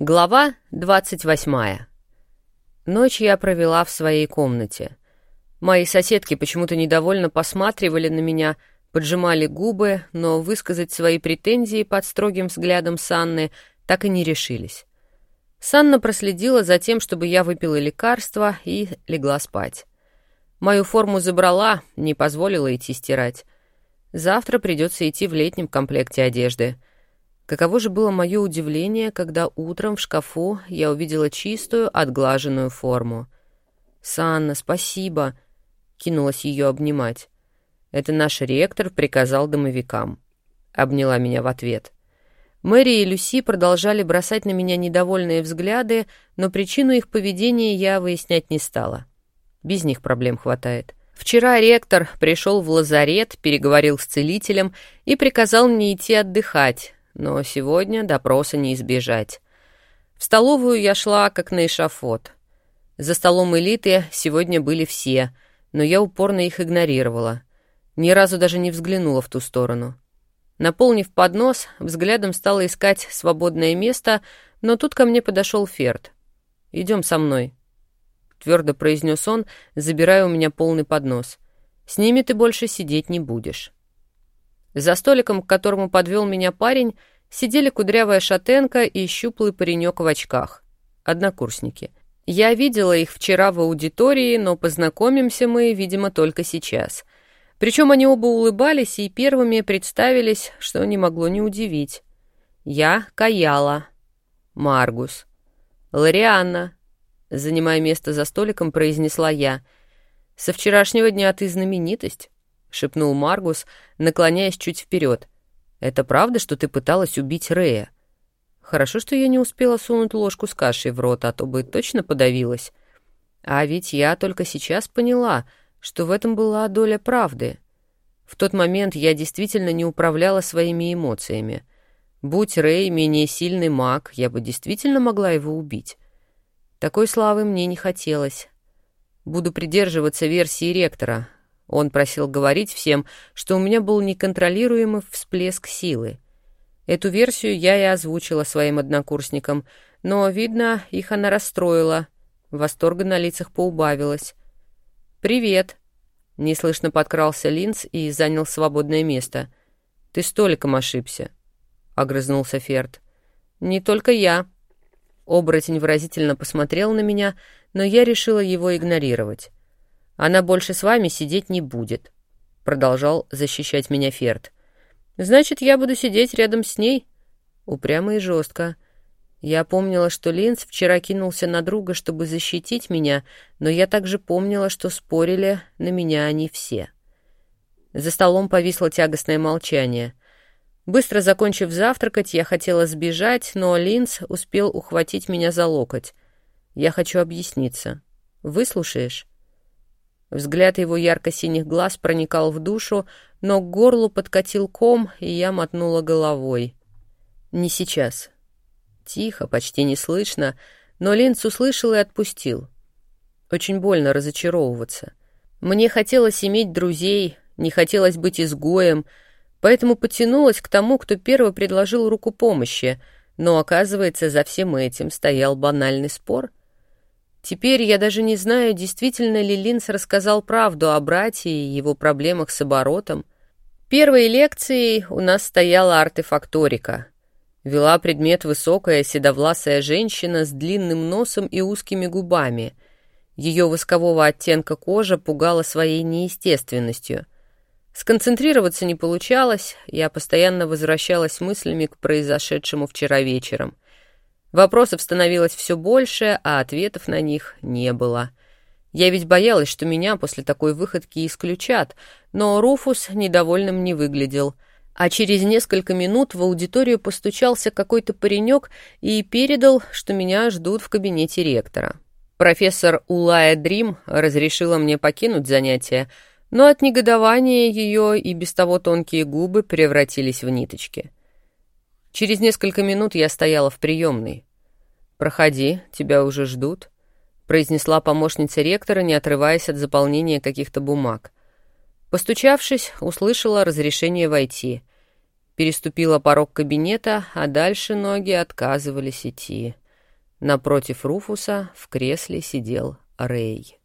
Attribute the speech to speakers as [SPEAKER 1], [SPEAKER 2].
[SPEAKER 1] Глава 28. Ночь я провела в своей комнате. Мои соседки почему-то недовольно посматривали на меня, поджимали губы, но высказать свои претензии под строгим взглядом Санны так и не решились. Санна проследила за тем, чтобы я выпила лекарство и легла спать. Мою форму забрала, не позволила идти стирать. Завтра придется идти в летнем комплекте одежды — Каково же было мое удивление, когда утром в шкафу я увидела чистую, отглаженную форму. «Санна, спасибо!» — кинулась ее обнимать. «Это наш ректор приказал домовикам», — обняла меня в ответ. Мэри и Люси продолжали бросать на меня недовольные взгляды, но причину их поведения я выяснять не стала. Без них проблем хватает. Вчера ректор пришел в лазарет, переговорил с целителем и приказал мне идти отдыхать, но сегодня допроса не избежать. В столовую я шла, как на эшафот. За столом элиты сегодня были все, но я упорно их игнорировала. Ни разу даже не взглянула в ту сторону. Наполнив поднос, взглядом стала искать свободное место, но тут ко мне подошел Ферд. «Идем со мной», — твердо произнес он, забирая у меня полный поднос. «С ними ты больше сидеть не будешь». За столиком, к которому подвел меня парень, сидели кудрявая шатенка и щуплый паренек в очках. Однокурсники. Я видела их вчера в аудитории, но познакомимся мы, видимо, только сейчас. Причем они оба улыбались и первыми представились, что не могло не удивить. Я Каяла. Маргус. Ларианна. Занимая место за столиком, произнесла я. Со вчерашнего дня ты знаменитость. — шепнул Маргус, наклоняясь чуть вперед. «Это правда, что ты пыталась убить Рея?» «Хорошо, что я не успела сунуть ложку с кашей в рот, а то бы точно подавилась. А ведь я только сейчас поняла, что в этом была доля правды. В тот момент я действительно не управляла своими эмоциями. Будь Рэй менее сильный маг, я бы действительно могла его убить. Такой славы мне не хотелось. Буду придерживаться версии ректора, он просил говорить всем, что у меня был неконтролируемый всплеск силы. Эту версию я и озвучила своим однокурсникам, но, видно, их она расстроила. Восторга на лицах поубавилось. «Привет!» — неслышно подкрался Линц и занял свободное место. «Ты столиком ошибся», — огрызнулся Ферд. «Не только я». Оборотень выразительно посмотрел на меня, но я решила его игнорировать. Она больше с вами сидеть не будет», — продолжал защищать меня Ферд. «Значит, я буду сидеть рядом с ней?» Упрямо и жестко. Я помнила, что Линц вчера кинулся на друга, чтобы защитить меня, но я также помнила, что спорили на меня они все. За столом повисло тягостное молчание. Быстро закончив завтракать, я хотела сбежать, но Линц успел ухватить меня за локоть. «Я хочу объясниться. Выслушаешь?» Взгляд его ярко-синих глаз проникал в душу, но к горлу подкатил ком, и я мотнула головой. «Не сейчас». Тихо, почти не слышно, но Линц услышал и отпустил. Очень больно разочаровываться. Мне хотелось иметь друзей, не хотелось быть изгоем, поэтому потянулась к тому, кто первый предложил руку помощи, но, оказывается, за всем этим стоял банальный спор — Теперь я даже не знаю, действительно ли Линс рассказал правду о брате и его проблемах с оборотом. Первой лекцией у нас стояла артефакторика. Вела предмет высокая седовласая женщина с длинным носом и узкими губами. Ее воскового оттенка кожа пугала своей неестественностью. Сконцентрироваться не получалось, я постоянно возвращалась мыслями к произошедшему вчера вечером — Вопросов становилось все больше, а ответов на них не было. Я ведь боялась, что меня после такой выходки исключат, но Руфус недовольным не выглядел. А через несколько минут в аудиторию постучался какой-то паренек и передал, что меня ждут в кабинете ректора. Профессор Улая Дрим разрешила мне покинуть занятие, но от негодования ее и без того тонкие губы превратились в ниточки. Через несколько минут я стояла в приемной. «Проходи, тебя уже ждут», — произнесла помощница ректора, не отрываясь от заполнения каких-то бумаг. Постучавшись, услышала разрешение войти. Переступила порог кабинета, а дальше ноги отказывались идти. Напротив Руфуса в кресле сидел Рэй.